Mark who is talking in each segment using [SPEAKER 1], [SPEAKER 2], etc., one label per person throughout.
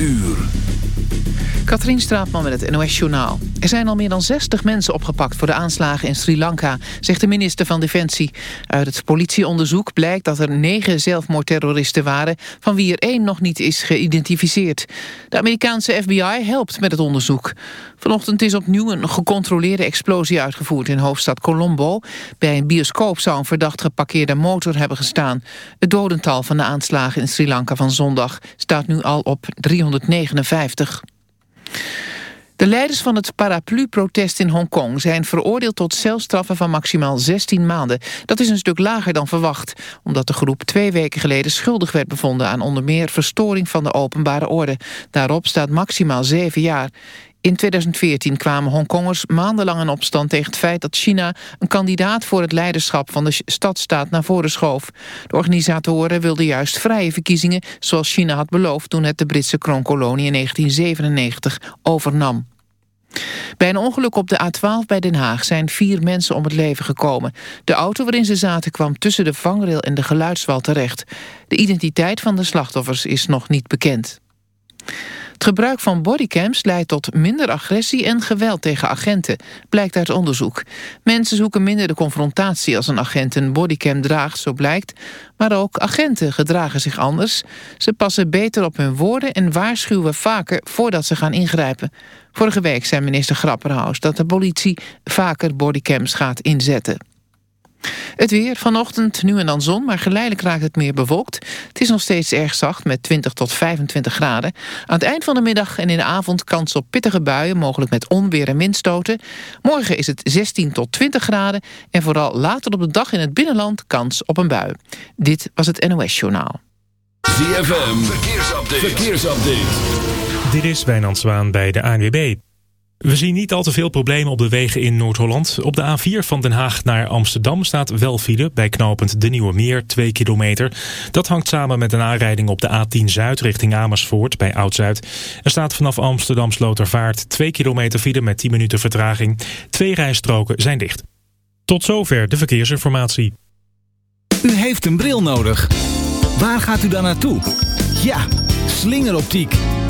[SPEAKER 1] uur.
[SPEAKER 2] Katrien Straatman met het NOS-journaal. Er zijn al meer dan 60 mensen opgepakt voor de aanslagen in Sri Lanka, zegt de minister van Defensie. Uit het politieonderzoek blijkt dat er negen zelfmoordterroristen waren, van wie er één nog niet is geïdentificeerd. De Amerikaanse FBI helpt met het onderzoek. Vanochtend is opnieuw een gecontroleerde explosie uitgevoerd in hoofdstad Colombo. Bij een bioscoop zou een verdacht geparkeerde motor hebben gestaan. Het dodental van de aanslagen in Sri Lanka van zondag staat nu al op 359. De leiders van het paraplu-protest in Hongkong zijn veroordeeld tot celstraffen van maximaal 16 maanden. Dat is een stuk lager dan verwacht, omdat de groep twee weken geleden schuldig werd bevonden aan onder meer verstoring van de openbare orde. Daarop staat maximaal 7 jaar. In 2014 kwamen Hongkongers maandenlang in opstand tegen het feit dat China een kandidaat voor het leiderschap van de stadstaat naar voren schoof. De organisatoren wilden juist vrije verkiezingen zoals China had beloofd toen het de Britse kroonkolonie in 1997 overnam. Bij een ongeluk op de A12 bij Den Haag zijn vier mensen om het leven gekomen. De auto waarin ze zaten kwam tussen de vangrail en de geluidswal terecht. De identiteit van de slachtoffers is nog niet bekend. Het gebruik van bodycams leidt tot minder agressie en geweld tegen agenten, blijkt uit onderzoek. Mensen zoeken minder de confrontatie als een agent een bodycam draagt, zo blijkt. Maar ook agenten gedragen zich anders. Ze passen beter op hun woorden en waarschuwen vaker voordat ze gaan ingrijpen. Vorige week zei minister Grapperhaus dat de politie vaker bodycams gaat inzetten. Het weer, vanochtend nu en dan zon, maar geleidelijk raakt het meer bewolkt. Het is nog steeds erg zacht met 20 tot 25 graden. Aan het eind van de middag en in de avond kans op pittige buien... mogelijk met onweer en windstoten. Morgen is het 16 tot 20 graden... en vooral later op de dag in het binnenland kans op een bui. Dit was het NOS Journaal.
[SPEAKER 1] ZFM, verkeersupdate. verkeersupdate.
[SPEAKER 3] Dit is Wijnand Zwaan bij de ANWB. We zien niet al te veel problemen op de wegen in Noord-Holland. Op de A4 van Den Haag naar Amsterdam staat wel file bij knooppunt De Nieuwe Meer, 2 kilometer. Dat hangt samen met een aanrijding op de A10 Zuid richting Amersfoort bij Oud-Zuid. Er staat vanaf Amsterdam Slotervaart 2 kilometer file met 10 minuten vertraging. Twee rijstroken zijn dicht. Tot zover de verkeersinformatie.
[SPEAKER 4] U heeft een bril nodig. Waar gaat u dan naartoe? Ja, slingeroptiek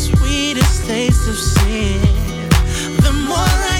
[SPEAKER 5] sweetest taste of sin. The more I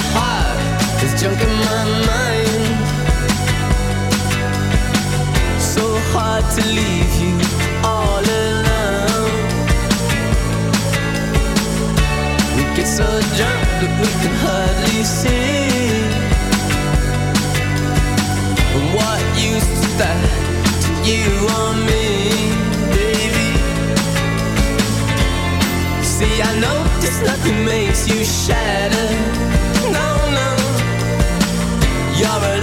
[SPEAKER 6] to
[SPEAKER 7] leave you all alone. We get so drunk that we can hardly see. And what use is that to you or me, baby? See, I know nothing makes you shatter. No, no, you're a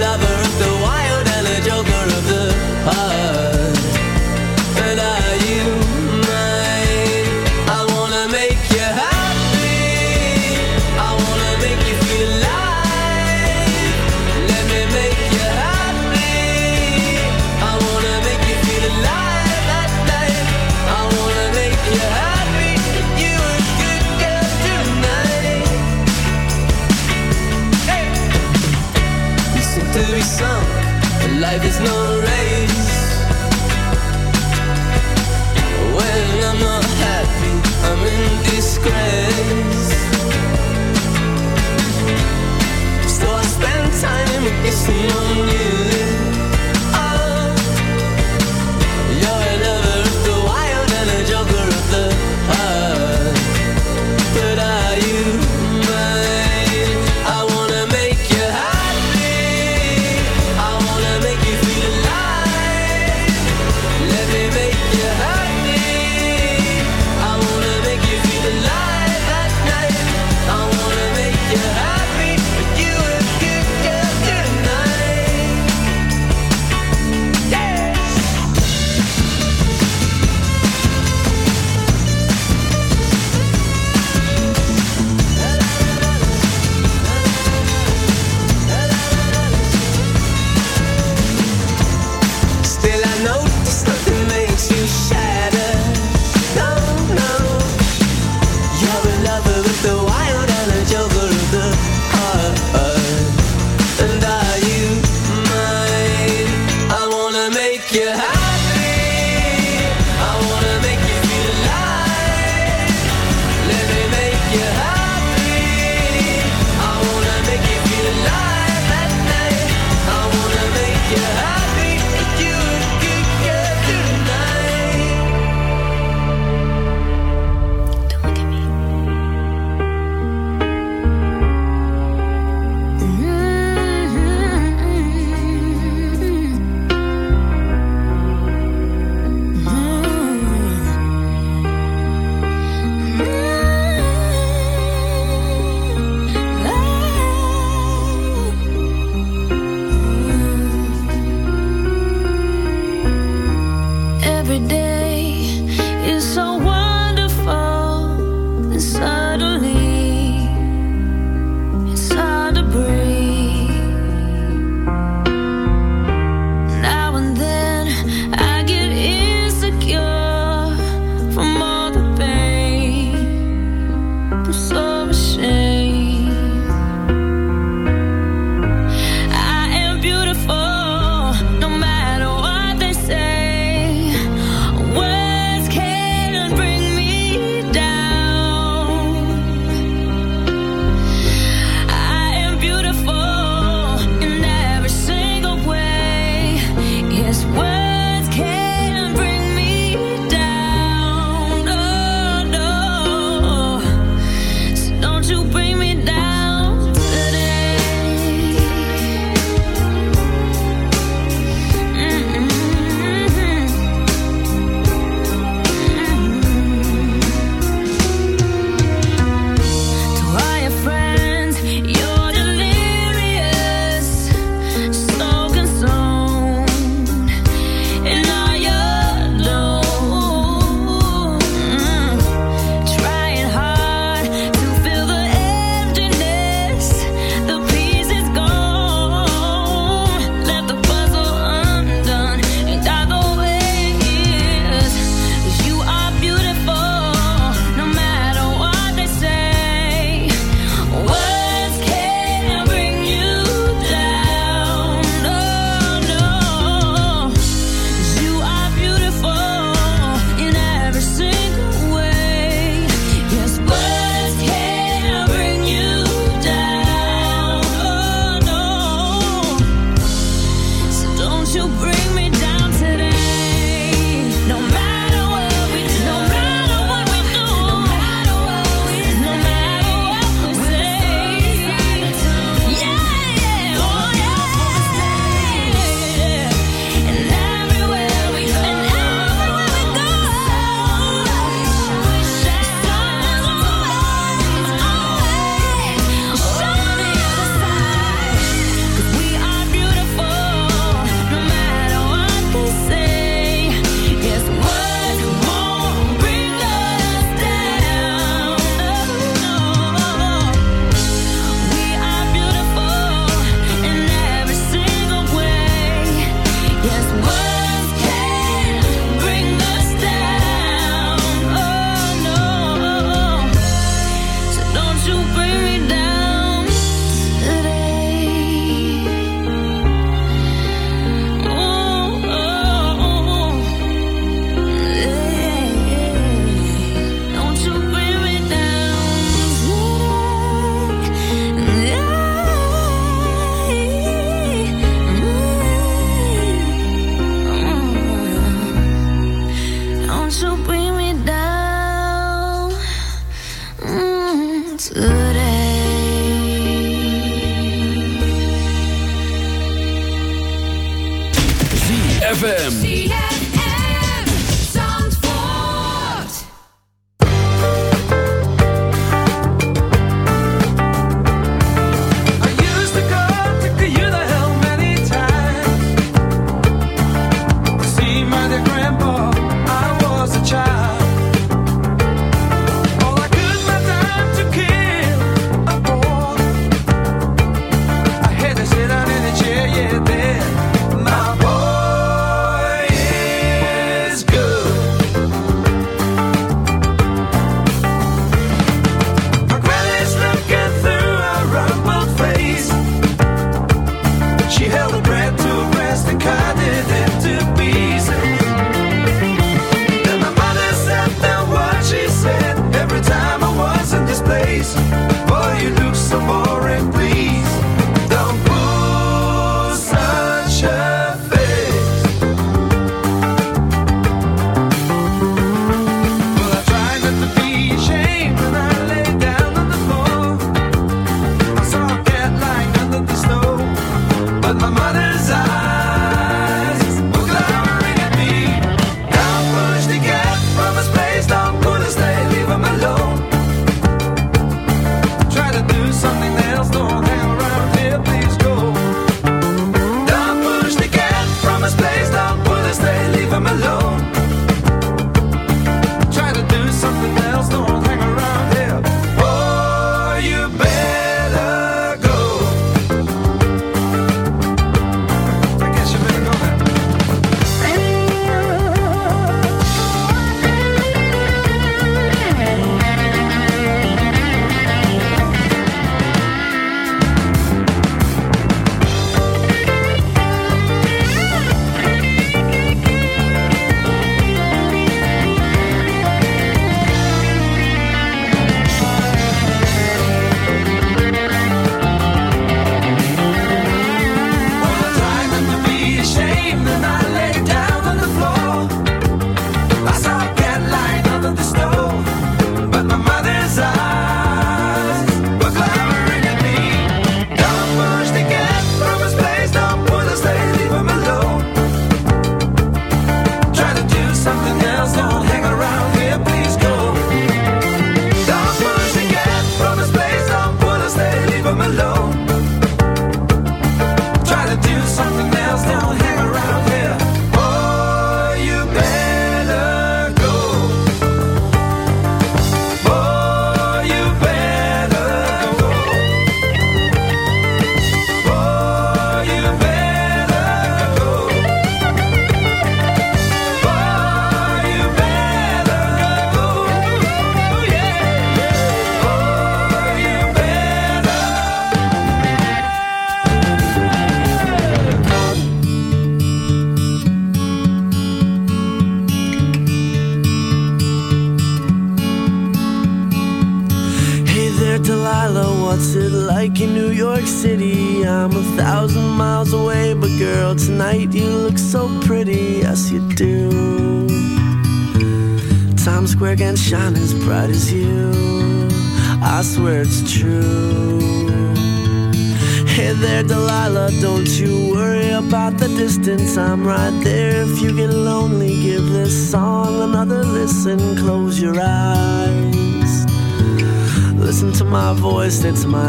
[SPEAKER 8] It's my